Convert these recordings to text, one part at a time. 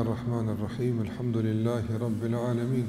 الرحمن الرحيم الحمد لله رب العالمين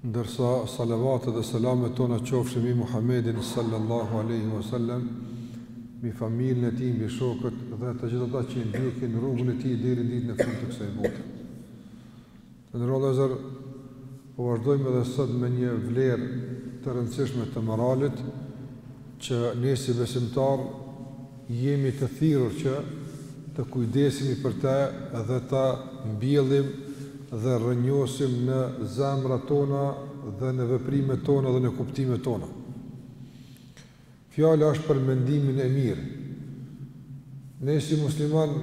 Ndërsa salavatet dhe selamet tona qofshin mbi Muhammedin sallallahu alejhi wa sallam, mbi familjen e tij, mbi shokët dhe të gjithë ata që e ndjekin rrugën e tij deri në ditën e fundit të kësaj bote. Të nderuar vëllezër, po vazhdojmë edhe sot me një vlerë të rëndësishme të moralit që ne si besimtarë Jemi të thirrur që të kujdesemi për të dhe ta mbjellim dhe rrënjosim në zemrat tona dhe në veprimet tona dhe në kuptimet tona. Fjala është për mendimin e mirë. Ne si musliman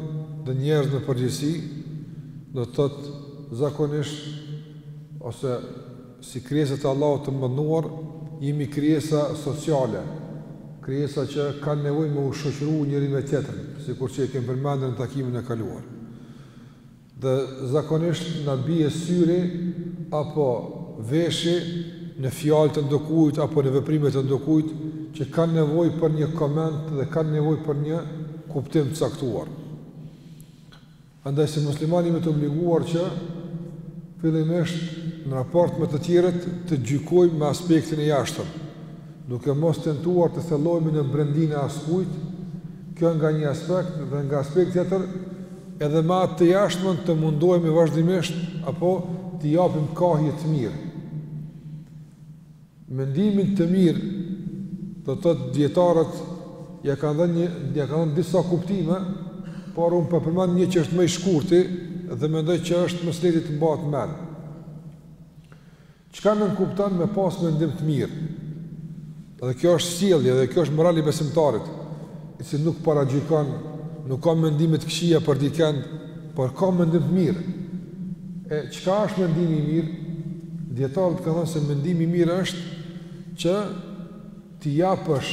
dhe njerëz në përgjithësi, do të thotë zakonisht ose Si krijesa të Allahut të Madhëruar, jemi krijesa sociale, krijesa që kanë nevojë me u shoqëru njëri me tjetrin, sikur që e kemi përmendur në takimin e kaluar. Dhe zakonisht na bie syri apo veshi në fjalë të ndokujt apo në veprime të ndokujt që kanë nevojë për një koment dhe kanë nevojë për një kuptim të caktuar. Andaj si musliman jemi të obliguar që fillimisht në raport me të tjerët të gjykojmë me aspektin e jashtëm, duke mos tentuar të thellohemi në brendinë e askujt, kjo nga një aspekt dhe nga aspekt tjetër edhe me atë të jashtmen të mundohemi vazhdimisht apo t'i japim kahje të mirë. Mendimit të mirë, do të thotë dijetarët ja kanë dhënë një, ja kanë dhënë disa kuptime, por unë po e përmend një që është më i shkurti dhe mendoj që është më së lehti të mbahet mend. Çka nënkupton me pas mendim të mirë? Dhe kjo është sjellje dhe kjo është morali i besimtarit, i cili nuk paragjykon, nuk ka mendime të këqija për dikënd, por ka mendim të mirë. E çka është mendimi i mirë? Dijetarët kanë thënë se mendimi i mirë është që t'i japësh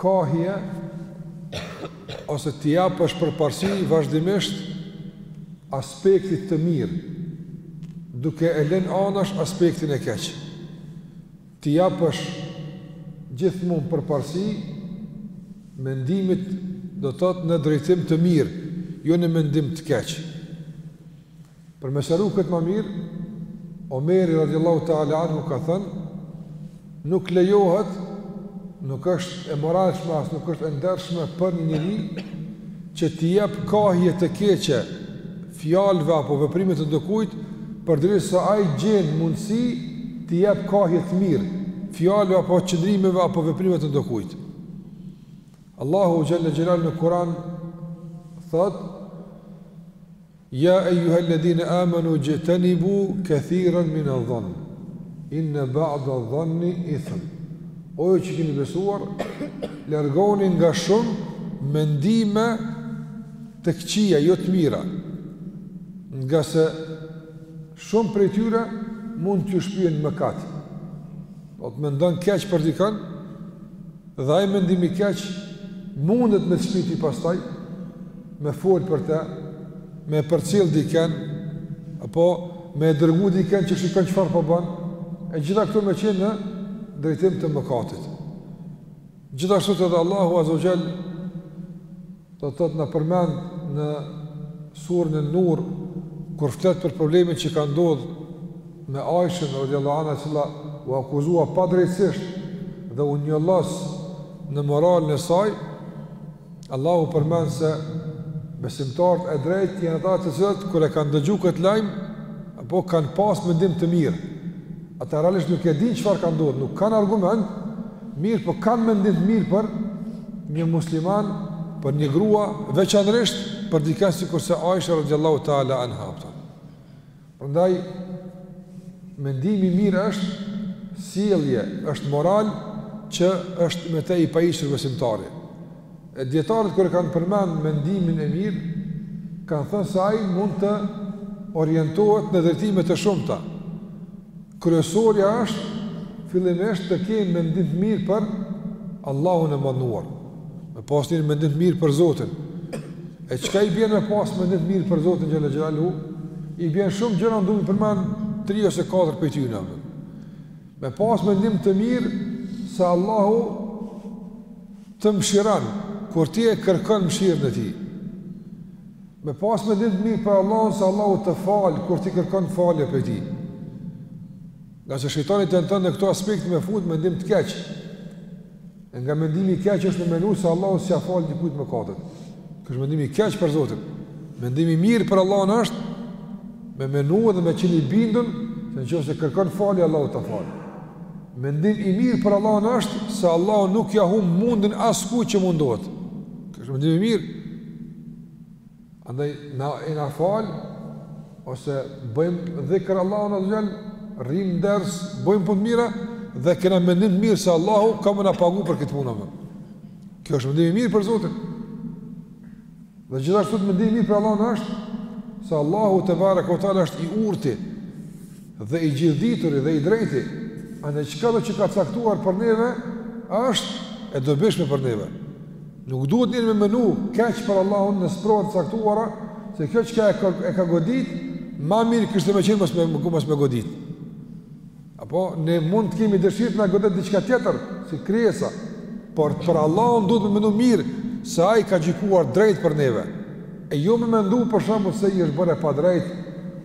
kahje ose t'i japësh përparësi vazhdimisht aspektit të mirë, duke e lënë anash aspektin e keq. T'i japësh gjithmonë përparësi mendimit, do të thotë në drejtim të mirë, jo në mendim të keq. Për me sqaru këtë më mirë, Omeri radiallahu ta'ala anhu ka thënë, nuk lejohet, nuk është e moralshme, as nuk është e ndershme për një njeri, që t'i jep kahje të keqe, fjalëve apo veprimeve të ndokujt, përderisa ai gjen mundësi t'i jep kahje të mirë fjalëve apo qëndrimeve apo veprimeve të ndokujt. Allahu xhalla xhelal në Kur'an thotë Ja ejuhe ledhine amenu xhtenibu kethiren mine dhann Inne ba'da dhanni ithm O ju që kini besuar Largohuni nga shumë Mendime të këqija, jo të mira, ngase shumë prej tyre mund t'ju shpien në mëkat. Do të thotë mendon keq për dikënd, dhe ai mendim i keq mundet me të shpi ti pastaj me fol për të, me e përcjell dikënd apo me dërgu dikënd që shikon çfarë po bën, e gjitha këto me qenë në drejtim të mëkatit. Gjithashtu edhe Allahu azze ve xhel do të thotë na përmend në suren Nur kur flet për problemin që ka ndodh me Aishen radiallahu anha e cila u akuzua padrejtësisht dhe u njollos në moralin e saj Allahu përmend se besimtarët e drejtë janë ata të cilët kur e kanë dëgju këtë lajm apo kanë pas mendim të mirë. Ata realisht nuk e dinë çfarë ka ndodhur, nuk kanë argument, mirëpo kanë mendim të mirë për një musliman, për një grua, veçanërisht për dikënd sikurse Aisha radhiyallahu taala anha. Prandaj mendimi i mirë është sjellje, është moral që është me të i pajisur besimtari. E dijetarët kur e kanë përmend mendimin e mirë, kanë thënë se ai mund të orientohet në drejtime të shumta. Kryesorja është fillimisht të kemë mendim të mirë për Allahun e madhëruar. Me pas një mendim të mirë për Zotin. E çka i bjen me pas mendim të mirë për Zotin xhalla xhelaluhu? I bjen shumë gjëra du me i përmend 3 ose 4 prej tyre. Me pas mendim të mirë se Allahu të mëshiron kur ti e kërkon mëshirën e tij. Me pas mendim të mirë për Allahun se Allahu të fal kur ti kërkon falje prej tij. Ngase shejtani tenton në këtë aspekt me fut mendim të keq. E nga mendimi i keq është me mendu se Allahu s'ia fal dikujt mëkatet. Ky është mendim i keq për Zotin. Mendim i mirë për Allahun është me mendu dhe me qenë i bindun se në qoftë se kërkon falje Allahu të fal. Mendim i mirë për Allahun është se Allahu nuk ia humb mundin askujt që mundohet. Ky është mendim i mirë. Andaj, na jena falë, ose bëjmë dhikër Allahun azze ve xhel, rrimë n'ders, bëjmë punë të mira, dhe kena mendim të mirë se Allahu ka me na pagu për këtë punë. Kjo është mendim i mirë për Zotin. Dhe gjithashtu të mendim i mirë për Allahun është, se Allahu tebareke ve teala është i urti, dhe i gjithdituri, dhe i drejti, andaj çkado që ka caktuar për neve, është e dobishme për neve. Nuk duhet njeri me menu keq për Allahun në sprova të caktuara, se kjo çka e ka e ka godit, ma mirë kishte me qenë mos me mos me godit. Apo ne mund të kemi dëshirë të na godet diçka tjetër, si krijesa, por për Allahun duhet të mendojmë mirë se ai ka gjykuar drejt për neve. E jo me mendu për shembull se i është bërë e padrejtë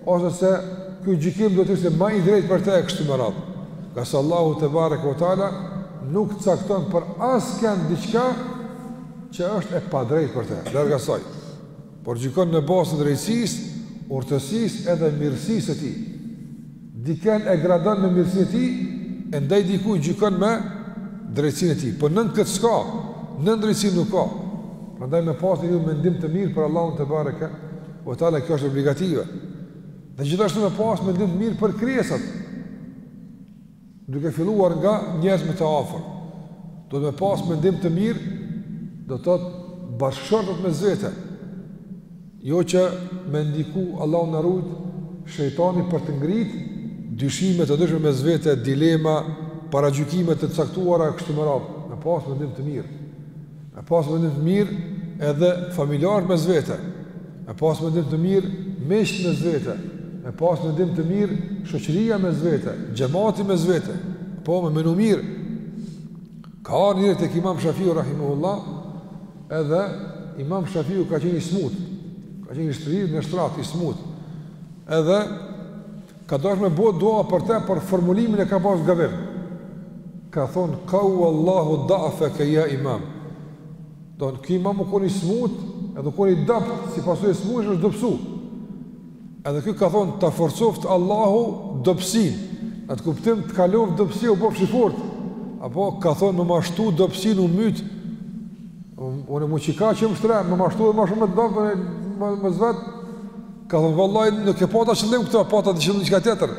ose se ky gjykim do të ishte më i drejtë për të e kështu me radhë. Ngase Allahu tebareke ve teala nuk cakton për askën diçka që është e padrejtë për të. Larg asaj. Por gjykon në bazë të drejtësisë, urtësisë edhe mirësisë së tij. Dikën e gradon me mirësinë e tij, e ndaj dikujt gjykon me drejtësinë e tij. Po nën këtë s'ka, nën drejtësinë nuk ka. Prandaj me pas njeriu mendim të mirë për Allahun tebareke ve teala kjo është obligative. Dhe gjithashtu me pas mendim të mirë për krijesat. Duke filluar nga njerëz më të afërt. Duhet me pas mendim të mirë, do të thotë bashkëshortët mes vete. Jo që me ndiku, Allahu na rujt, shejtani për të ngrit dyshime të ndryshme mes vete, dilema, paragjykime të caktuara e kështu me radhë. Me pas mendim të mirë. Me pas mendim të mirë edhe familjarët mes vete. Me pas mendim të mirë miqtë mes vete. Me pas mendim të mirë shoqëria mes vete, xhemati mes vete. Po me menu mirë. Ka ardhur një herë tek Imam Shafiu rahimehullah, edhe Imam Shafiu ka qenë i smut, ka qenë i shtrirë në shtrat i smut. Edhe ka dashur me bo dua për të, por formulimin e ka pas gabim. Ka thon kavvallahu da'fake ja Imam. Don ky Imam u kon i smut, edhe u kon i dobt, si pasojë e smundjes është dobësu. Edhe ky ka thonë ta forcoft Allahu dobësinë. Në atë kuptim të kaloft dobësia u bëfsh i fort. Apo ka thonë me ma shtu dobësinë u myt. Unë me qikaq jem shtri, me ma shtu edhe ma shumë të bëfë, më, më zvet. Ka thonë, vallahi, nuk e pata qëllim këto, pata të qëllim çka tjetër.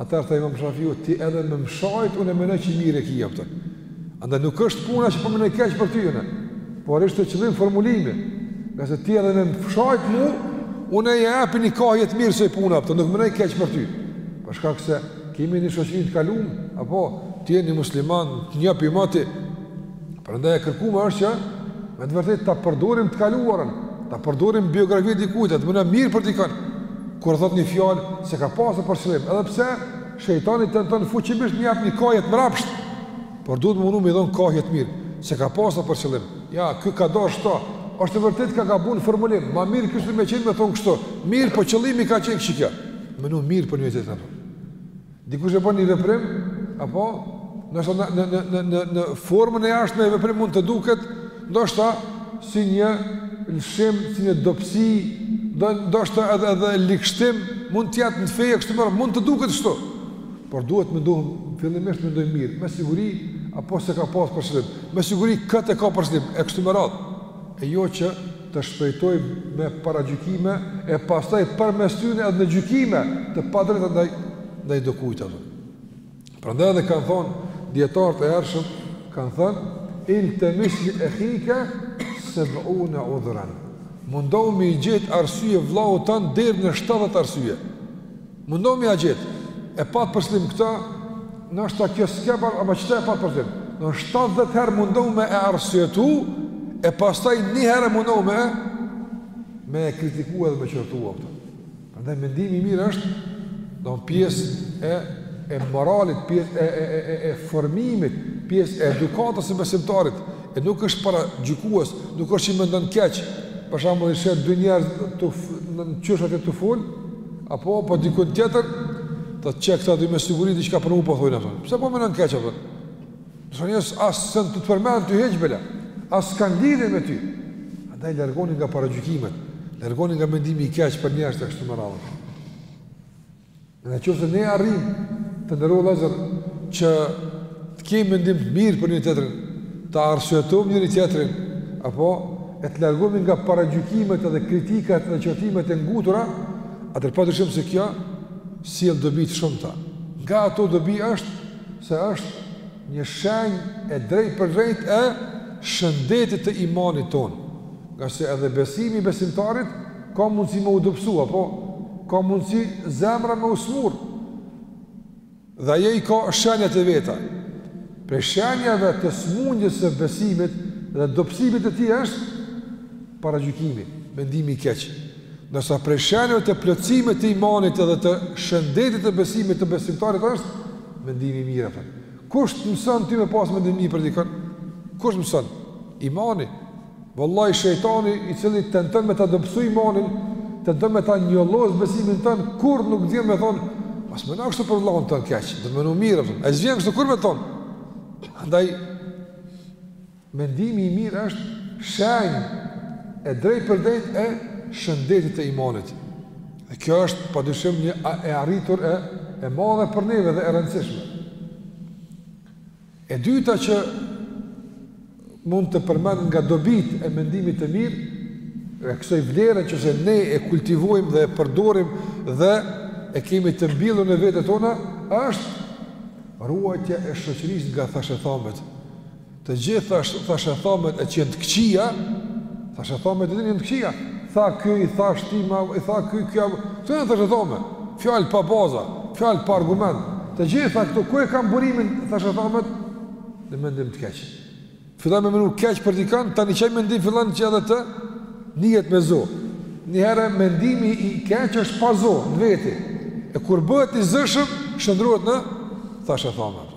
Atëherë tha imam Shafiu, ti edhe me më shajt, unë e menoj që mirë e ke patur. Andaj nuk është puna që po menoj keq për ty, por është te qëllim formulimi, nëse ti edhe me më shajt mu, unë ia jepi një kahje të mirë asaj pune, apo nuk menoj keq për ty. Për shkak se kemi një shoqëri të kalume, apo, ti je një musliman, një për mati, prandaj e kërkume është që, me të vërtetë, ta përdorim të kaluarën, ta përdorim biografi të dikujt, të menojmë mirë për dikën, kur thotë një fjalë, s'e ka pasë për qëllim, edhe pse, Shejtani tenton fuqimisht mi jap një kahje të mbrapsht, por duhet me u munu me i dhon kahje të mirë, s'e ka pas këta për qëllim. Ja, ky ka dasht këto. Është e vërtetë ka gabu në formulim. Ma mirë kishte me qenë me thon kështu. Mirëpo qëllimi ka qenë kështu kjo. Me menu mirë për njerëzit apo. Dikush e bën një veprim, apo noshta në formën e jashtme ai veprim mund të duket Ndoshta si një lëshim, si një dobësi, do ndoshta edhe edhe ligshtim mund të jetë në fe kështu me radhë mund të duket kështu. Por duhet më duhet fillimisht mendojmë mirë, me siguri apo s'e ka pas për qëllim. Me siguri këtë e ka për qëllim, e kështu me radhë. E jo që të shpejtojmë me paragjykime e pastaj përmes tyre edhe në gjykime të padrejta ndaj ndaj dikujt apo. Prandaj edhe kanë thonë dijetarët e hershëm kanë thënë iltemis li ekhike seb'une udhran. Mundohu me i gjet arsye vllaut tan deri në 70 arsye. Mundohu me ia gjet. E pat për qëllim këta, noshta kjo s'ke pa, ama qëta e pat për qëllim. Në 70 herë mundohu me e arsyetu, e pastaj një herë mundohu me e, me e kritiku edhe me qortu apo. Andaj mendimi i mirë është do pjesë e e moralit, pjesë e e e e formimit, pjesë e edukatës së besimtarit, e nuk është paragjykues, nuk është që mendon keq. Për shembull, i sheh dy njerëz në qoshe atje tu fol, apo po diku tjetër, të çka këta dy me siguri diçka për mua po thonë apo. Pse po mendon keq apo? Njerëz as s'janë tu të përmend ty hiç bela. As kanë lidhje me ty. Andaj largoni nga paragjykimet, largoni nga mendimi i keq për njerëzit e kështu me radhë. Në qoftë se ne arrim të nderuar vllazër që të kemi mendim të mirë për njëri tjetrin, ta arsyetojmë njëri tjetrin apo e të largohemi nga paragjykimet dhe kritikat dhe qortimet e ngutura, atëherë padyshim se kjo sjell dobi të shumta. Nga ato dobi është se është një shenjë e drejtpërdrejtë e shëndetit të imanit tonë, ngase edhe besimi i besimtarit ka mundësi me u dobësu, apo, ka mundësi zemra me u smur, dhe ajo i ka shenjat e veta. Prej shenjave të smundjes së besimit dhe dobësimit të tij është, paragjykimi, mendimi i keq. Ndërsa prej shenjave të plotësimit të imanit dhe të shëndetit të besimit të besimtarit është mendimi i mirë apo. Kush të mëson ty me pas mendim të mirë për dikën? Kush t'mëson? Imani. Wallahi shejtani i cili tenton me ta dobësu imanin, tenton me ta njollos besimin tën, kurrë nuk vjen me t'thon, mos meno kështu për vllahun tën keq, po meno mirë apo. Ai s'vjen kështu kurrë me t'thon. Andaj Mendimi i mirë është shenjë e drejtpërdrejtë e shëndetit të imanit. Dhe kjo është padyshim një e arritur e e madhe për neve dhe e rëndësishme. E dyta që mund të përmend nga dobitë e mendimit të mirë, e kësaj vlere nqoftëse ne e kultivojmë dhe e përdorim dhe e kemi të mbjellur në vetet tona, është ruajtja e shoqërisë nga thashethemet. Të gjitha thashethamet e janë të këqija, thashethamet janë të këqija, tha ky i thash, ti ma, i tha ky i ky, të tana thashethamet, fjalë pa baza, fjalë pa argument, të gjitha këto, ku e kanë burimin thashethamet, në mendim të keq. Fillon me menu keq për dikan, tani qaj mendim fillon që edhe të nihet me zo. Njëherë mendimi i keq është pa zo, në veti, e kur bëhet i zëshëm, shndërrohet në thashethamet.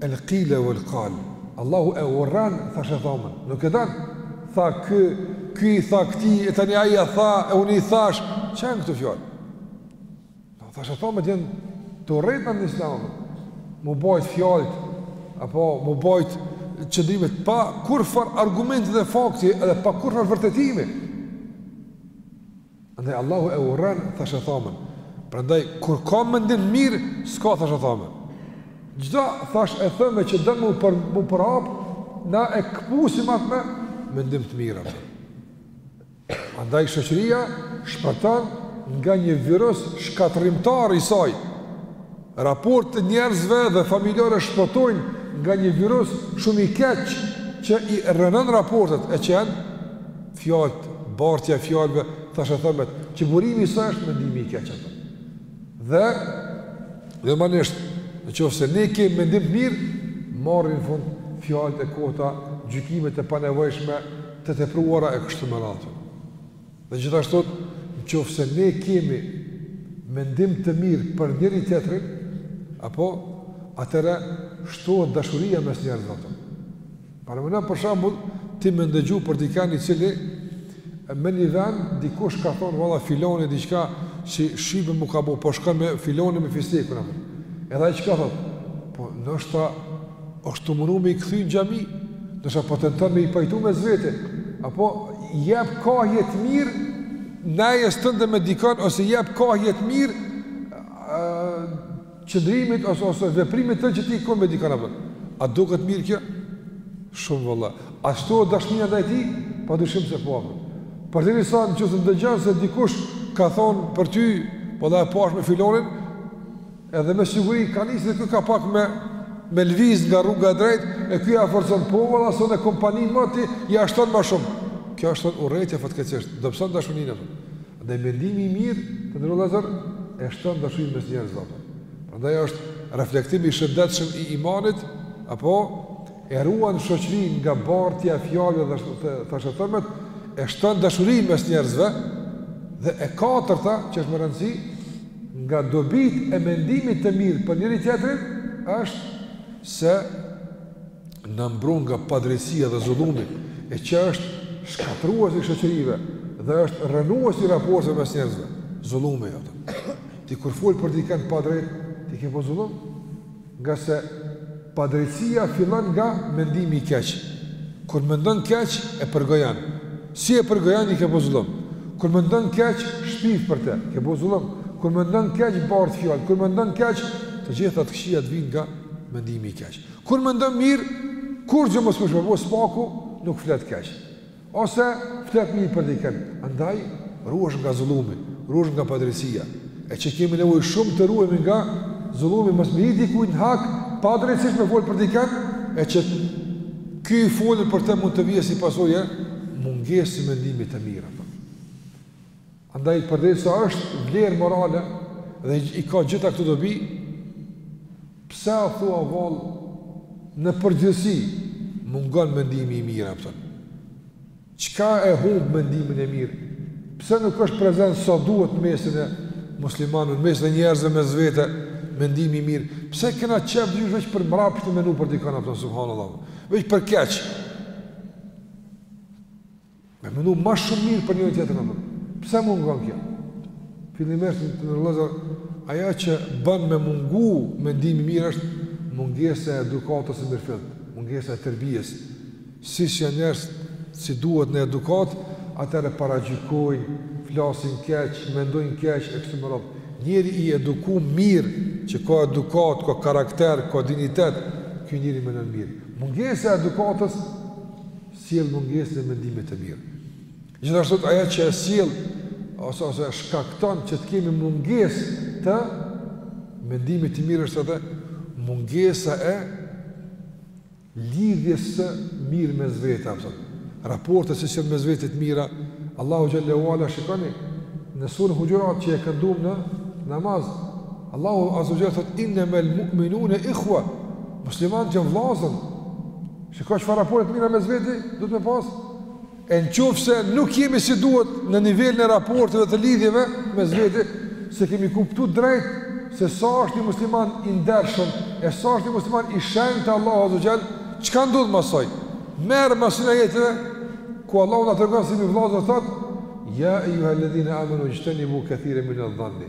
El qile vel kal, Allahu e urren thashethamën, nuk e don, tha ky, ky i tha këtij, e tani ai ia tha, e unë i thash, çka janë këto fjalë? Po thashethomët janë të urrejta në Islam. M'u bajt fjalët apo m'u bajt qëndrimet pa kurfar argumenti dhe fakti edhe pa kurfar vërtetimi. Andaj Allahu e urren thashethamën. Prandaj kur ka mendim të mirë, s'ka thashethamë. Çdo thash e thëme që don m'u për m'u përhap, na e këpusim atë me mendim të mirë atë. Andaj shoqëria shpëton nga një virus shkatërrimtar i saj. Raportet e njerëzve dhe familjare shpëtojnë nga një virus shumë i keq që i rrënon raportet e që janë fjalët, bartja e fjalëve, thashethomet, që burimi i saj është mendimi i keq atë. Dhe normalisht, në qoftë se ne kemë mendim të mirë, marrin fund fjalët e kota, gjykimet e panevojshme, të tepruara e kështu me radhë. Dhe gjithashtu, nqoftëse ne kemi mendim të mirë për njëri-tjetrin, apo, atëherë shtohet dashuria mes njerëzve. Parameno për shembull, ti me ndëgju për dikën i cili me një vend dikush ka thonë valla filani diçka si shtime m'u ka bo, po shkon me filanin me fistekun apo. Edhe ai çka thotë? Po ndoshta është tu menu me i kthy në xhami, ndërsa po tenton me i pajtu mes vete, apo jep kahje të mirë, nejës tënde me dikën, ose jep kahje të mirë, qëndrimit, ose, ose veprimit tënd që ti ke me dikën, apo, a duket mirë kjo? Shumë valla, a shton dashnia ndaj tij, pa dyshim se po, apo, por te njisoj që ti ndëgjon se dikush ka thonë për ty, valla e pashë me filanin, Edhe me siguri ka nisë edhe ky ka pak me, me lviz nga rruga e drejtë, e ky ja forcon po valla s'janë kompani më ti, ja shton më shumë. Kjo është shton urrejtje fatkeqësisht, dobëson dashninë e Andaj mendimi i mirë, të nderuar vëllezër, e shton dashurinë mes njerëzve Andaj është reflektim i shëndetshëm i imanit, apo e ruan shoqërinë nga bartja e fjalëve, thashethemet, e shton dashurinë mes njerëzve, dhe e katërta, që është me rëndësi, Nga dobitë e mendimit të mirë për njëri-tjetrin është se na mbron nga padrejtësia dhe zullumi, e që është shkatërrues i shoqërive dhe është rrënues i raporteve mes njerëzve, zullumi apo. Ti kur fol për dikën pa drejtë, ti ke bo zullum? Ngase padrejtësia fillon nga mendimi i keq. Kur mendon keq, e përgojan. Si e përgojan, i ke bo zullum. Kur mendon keq, shpif për te, ke bo zullum. Kur mendon keq, bart fjalë. Kur mendon keq, të gjitha të këqijat vijnë nga mendimi i keq. Kur mendon mirë, kurgjë mos me bo, s'paku nuk flet keq. Ose flet mirë për dikën. Andaj ruhesh nga zullumi, ruhesh nga padrejtësia. E që kemi nevojë shumë të ruhemi nga zullumi, mos me i hi dikujt në hak, padrejtësisht me folë për dikën, e që ky i folur për te mund të vijë si pasojë e mungesës së mendimit të mirë. Andaj përderisa është vlerë morale dhe i ka gjitha këto dobi, pse a thua vallë në përgjithësi mungon mendimi i mirë apo? Çka e humb mendimin e mirë? Pse nuk është prezent sa duhet në mesin e muslimanëve, në mesin e njerëzve mes vete mendimi i mirë? Pse kena qejf veç për mbrapsht me menu për dikon apo subhanallahu? Veç për keq. Me menu ma shumë mirë për njëri-tjetrin. Pse mungon kjo? Fillimisht të nderuar vëllezër, ajo që bën me mungu mendimi i mirë është mungesa e edukatës së mirëfilltë, mungesa e terbijes. Si s'janë njerëz si duhet në edukatë, atëherë paragjykojnë, flasin keq, mendojnë keq, e kështu me radhë. Njeri i eduku mirë, që ka edukatë, ka karakter, ka dignitet, ky njeri mendon mirë. Mungesa e edukatës sjell mungesën e mendimit të mirë. Gjithashtu ajo që e sjell ose ose e shkakton që të kemi mungesë të mendimit të mirë është edhe mungesa e lidhjes së mirë mes vete apo raportet s'i sjell mes vete të mira. Allahu xhel-le ue ala shikoni në surën Huxhurat që e këndum në namaz. Allahu azze ue xhel thot inna mal mu'minuna ikhwa. Muslimanët janë vëllezër. Shikoni çfarë raporte të mira mes veti duhet me pas. E në qofë se nuk jemi si duhet në nivelin e raporteve e të lidhjeve mes veti, s'e kemi kuptu drejt se sa është një musliman i ndershëm, e sa është një musliman i shenjtë te Allahu azze ue xhel, çka ndodh masoj? Merre mas ajeteve, ku Allahu na tregon se jemi vllazën dhe thotë, ja ejjuhel-ledhine amenu ixhtenibu kethiren minedh-dhanni.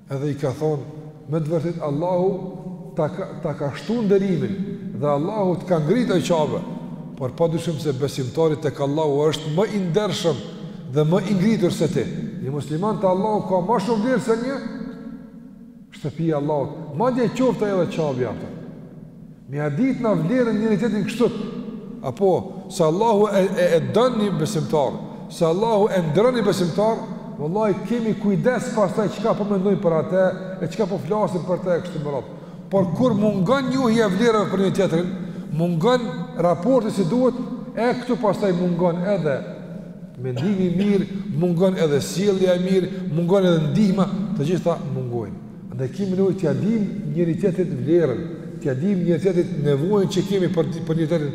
Edhe i ka thonë, Me të vërtetë Allahu ta ka ta ka shtu nderimin dhe Allahu të ka ngritë o Qabe, por padyshim se besimtari tek Allahu është më i ndershëm dhe më i ngritur se ti. Një musliman te Allahu ka më shumë vlerë se një shtëpi e Allahut, madje qoftë ajo edhe Qabja. Me ia dit na vlerën njëri tjetrin kështu. Apo se Allahu e e, e don një besimtar, se Allahu e nderon një besimtar, vallahi kemi kujdes pastaj çka po mendojmë për atë e çka po flasim për të kështu me radhë. Por kur mungon njohja e vlerave për njëri tjetrin, mungon raporti si duhet, e këtu pastaj mungon edhe mendimi i mirë, mungon edhe sjellja e mirë, mungon edhe ndihma, të gjitha mungojnë. Andaj kemi nevojë t'ia dimë njëri tjetrit vlerën, t'ia dimë njëri tjetrit nevojën që kemi për për njëri tjetrin,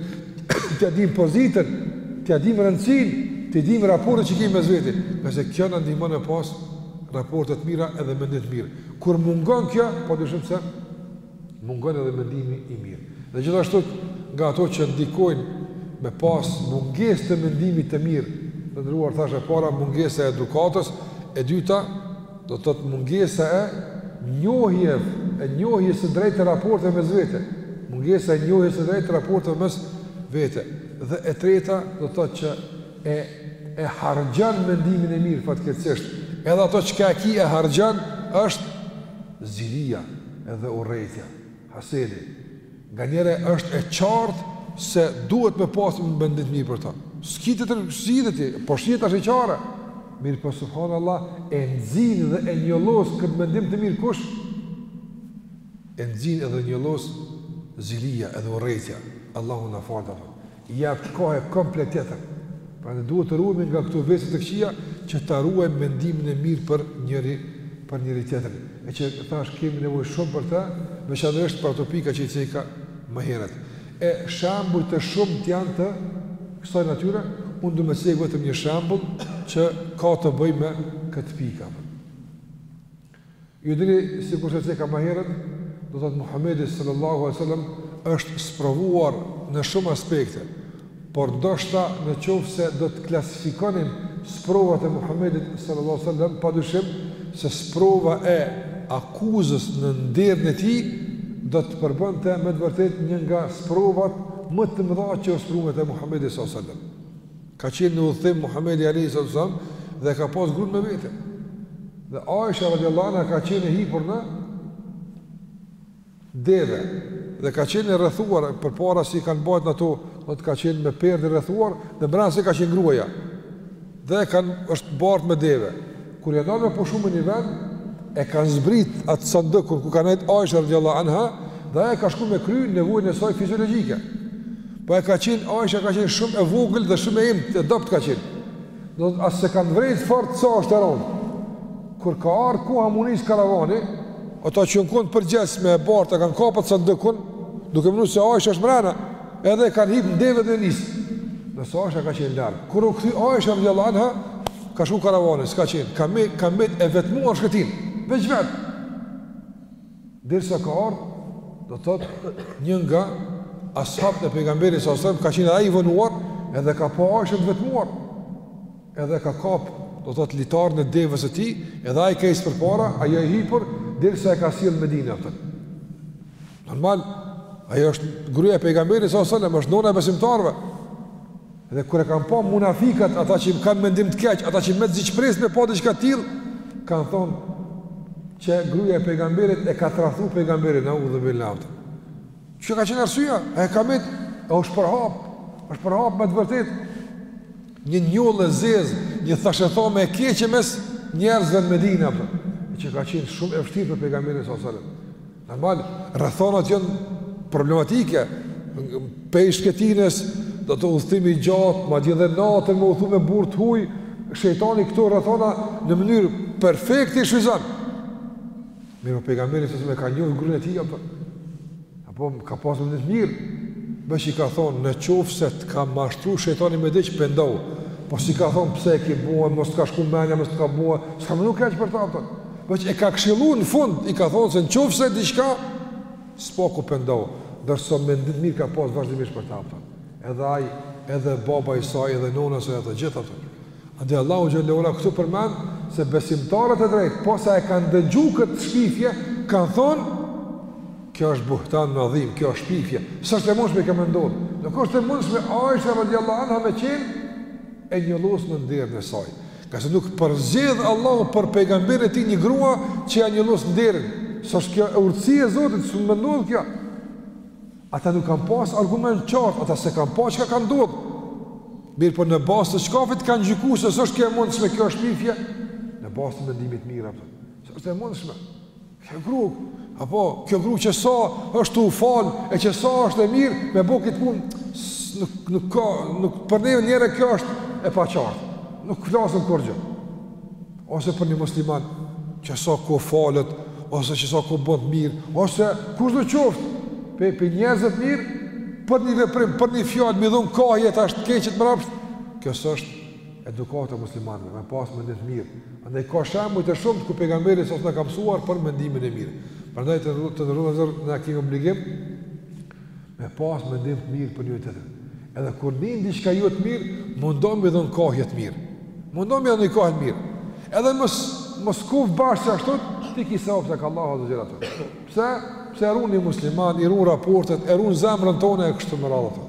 t'ia dimë pozitën, t'ia dimë rëndësinë, t'i dimë raportet që kemi mes vete, se kjo na ndihmon me pas raporte të mira edhe mendim të mirë. Kur mungon kjo, padyshim se Mungon edhe mendimi i mirë. Dhe gjithashtu nga ato që ndikojnë me pas mungesë të mendimit të mirë, të nderuar thashë e para mungesa e edukatës, e dyta do të thotë mungesa e njohjes, e njohjes së drejtë të raporteve mes vete, mungesa e njohjes së drejtë të raporteve mes vete, dhe e treta do të thotë që e e harxhon mendimin e mirë fatkeqësisht edhe ato çka e ki e harxhon është zilija edhe urrejtja hasedi nganjëherë është e qartë se duhet me pas një mendim të mirë për ta s'ki të të rëpsirë ti po shqit është e qartë mirëpo po subhanallah e nxin dhe e njollos këtë mendim të mirë kush e nxin edhe njollos zilija edhe urrejtja Allahu na faltë i jap kahe komplet tjetër. Prandaj duhet të ruhemi nga këto vese të këqija që ta ruajmë mendimin e mirë për njëri për njëri tjetrin. E që thashë kemi nevojë shumë për të, veçanërisht për ato pika që i ceka më herët. E shembuj të shumtë janë të kësaj natyre, unë du me cek vetëm një shembull që ka të bëjë me këtë pikë. Ju dini, sikurse ceka më herët, do të thotë Muhammedi sallallahu alaihi wasallam është sprovuar në shumë aspekte, por ndoshta në qoftë se do të klasifikonim sprovat e Muhammedit sallallahu alaihi wasallam, pa dyshim se sprova e akuzës në nderin e tij do të përbënte me të vërtetë një nga sprovat më të mëdha që u sprovu me te Muhammedi sallallahu alaihi wasallam. Ka qenë në udhëtim Muhamedi alejhi salatu selam dhe ka pas gruan me vete. Dhe Aisha radiallahu anha ka qenë e hipur në deve dhe ka qenë e rrethuar përpara si kanë bajt në ato, do thotë ka qenë me perde e rrethuar dhe brenda saj ka qenë gruaja. Dhe kanë është bart me deve. Kur janë nalë me pushu në një vend, e kanë zbrit atë sandëkun ku ka nejt Aisha radiallahu anha, dhe ajo ka shku me kry nevojnë e saj fiziologike. Po e ka qenë, Aisha ka qenë shumë e vogël dhe shumë e imtë, e dobët ka qenë. Do thotë as s'e kanë vrejt fort sa është e ronë. Kur ka ardh koha m'u nis karavani, ata që jon konë përgjegjës me e bartë, e kanë kap at sandëkun, duke menu se Aisha është mrena, edhe e kanë hip në deve edhe nisë. Ndërsa Aisha ka qenë larg. Kur u kthy Aisha radiallahu anha, Ka shku karavani, s'ka qenë, ka met, ka met e vetmuar n'shkretinë, veç vetë. Derisa ka ardhë, do të thotë, një nga ashabët e pejgamberit sallallahu alajhi wasallam, ka qenë edhe ai i vonuar, edhe e ka pa Aishen të vetmuar, edhe ka kapë, do të thotë, litarin e devesë së tij, edhe ai ka ecë përpara, ajo e hipur, derisa e ka sjellë Medine, apo. Normal, ajo është gruja e pejgamberit sallallahu alajhi wasallam, është nona e besimtarve, Dhe kur e kanë pa munafikat, ata që kanë mendim të keq, ata që mezi ç'presin me pa diçka të tillë, kanë thonë që gruaja e pejgamberit e ka tradhtu pejgamberin naudhubillah. Çka ka qenë arsyeja? Ajo ka met, është përhap, është përhap me të vërtet. Një njollë e zezë, një thashethome e keqe mes njerëzve në Medinë apo. Që ka qenë shumë e vështirë për pejgamberin sallallahu alajhi wasallam. Normal, rrethonat janë problematike, pej shkretinës, do thotë udhëtim i gjatë, madje edhe natën me udhëtu me burrë të huj, shejtani këto rrethona në mënyrë perfekte i shfrytëzon. Mirëpo pejgamberi sallallahu alajhi wasallam e ka njohë grun e tij, apo, apo ka pasë mendim të mirë, veç i ka thonë, në qoftë se të ka mashtru shejtani me diç, pendohu, po s'i ka thonë, pse e ki bua, mos të ka shku menja, mos të ka bua, s'ka menu keq për ta, apo. Veç e ka këshillu në fund, i ka thonë se në qoftë se diçka, s'po ku pendohu, ndërsa mendim të mirë ka pas vazhdimisht për ta, për të. Edhe ai, edhe baba i saj, edhe nona saj, edhe gjithë ata. Andaj Allahu xhele ve ala këtu përmend se besimtarët e drejtë, posa e kanë dëgju këtë shpifje, kanë thonë, kjo është buhtanun adhim, kjo është shpifje, s'është e mundshme i ka mendu, nuk është e mundshme Aishe radiallahu anha me qenë e njollosun në nderin e saj. Ngase nuk përzgjedh Allahu për pejgamberin e tij një grua që ja njollos nderin. S'është kjo e urtësi e Zotit, s'un me ndodh kjo. Ata nuk kanë pas argument qartë, ata s'e kanë pa çka ka ndodh. Mirëpo në bazë të shkafit kanë gjyku se s'është kjo e mundshme, kjo është shpifje, në bazë të mendimit të mirë, apo, s'është e mundshme. Kjo gru, apo, kjo gru që sa është tu u fal, e që sa është e mirë, me bo këtë punë, nuk, nuk ka, nuk për neve njëherë kjo është e paqartë, nuk flasim kurgjë. Ose për një musliman, që sa kohë falet, ose që sa kohë bon të mirë, ose kushdo qoftë, pej, pej njerëzve të mirë, për një veprim, për një fjalë, me i dhon kahje të, ashtu, keqe, të mbrapshtë, kjo s'është Edukata e muslimanëve, me pas mendim të mirë. Andaj ka shembuj të shumtë ku pejgamberi sa na ka mësuar për mendimin e mirë. Prandaj të nderuar vëllezër na kemi obligim me pas mendim të mirë për njëri tjetrin. Edhe kur ndin diçka jo të mirë, mundohu me i dhon kahje të mirë. Mundohu me i dhon kahje të mirë. Edhe mos mos koftë bash qashtu, ti ke sevape ka Allahu azze ve xhel. Pse? Pse e run ni musliman, i run raportet, e run zemrën tonë e kështu me radhë.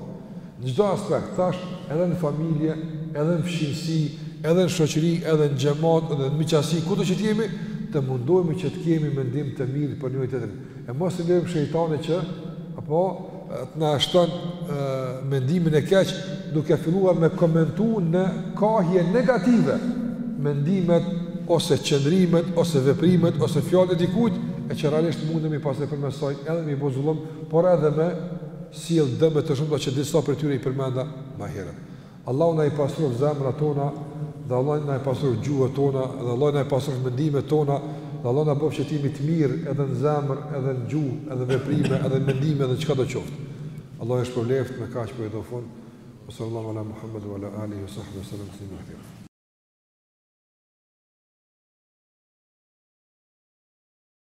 Në çdo aspekt, thashë, edhe në familje, edhe në fqinjësi, edhe në shoqëri, edhe në xhamat, edhe në miqësi, kudo që të jemi, të mundohemi që të kemi mendim të mirë për njëri tjetrin. E mos i lejmë shejtanit që apo të na shton mendimin e keq, duke filluar me komentu në kahje negative mendimet ose qëndrimet ose veprimet ose fjalët e dikujt, e që realisht mundemi pastaj përmes saj edhe me i bo zullum, por edhe me sjell dëme të shumta që disa prej tyre i përmenda më herët. Allahu na i pastroftë zemrat tona dhe Allahu na i pastroftë gjuhët tona dhe Allahu na i pastroftë mendimet tona dhe Allahu na bëftë që të jemi të mirë edhe në zemër, edhe në gjuhë, edhe në veprime, edhe në mendime, edhe çka do të qoftë. Allahu ju shpërbleftë, me kaq po i do fund. Sallallahu ala Muhammed wa ala alihi wa sahbihi sallam taslima katira.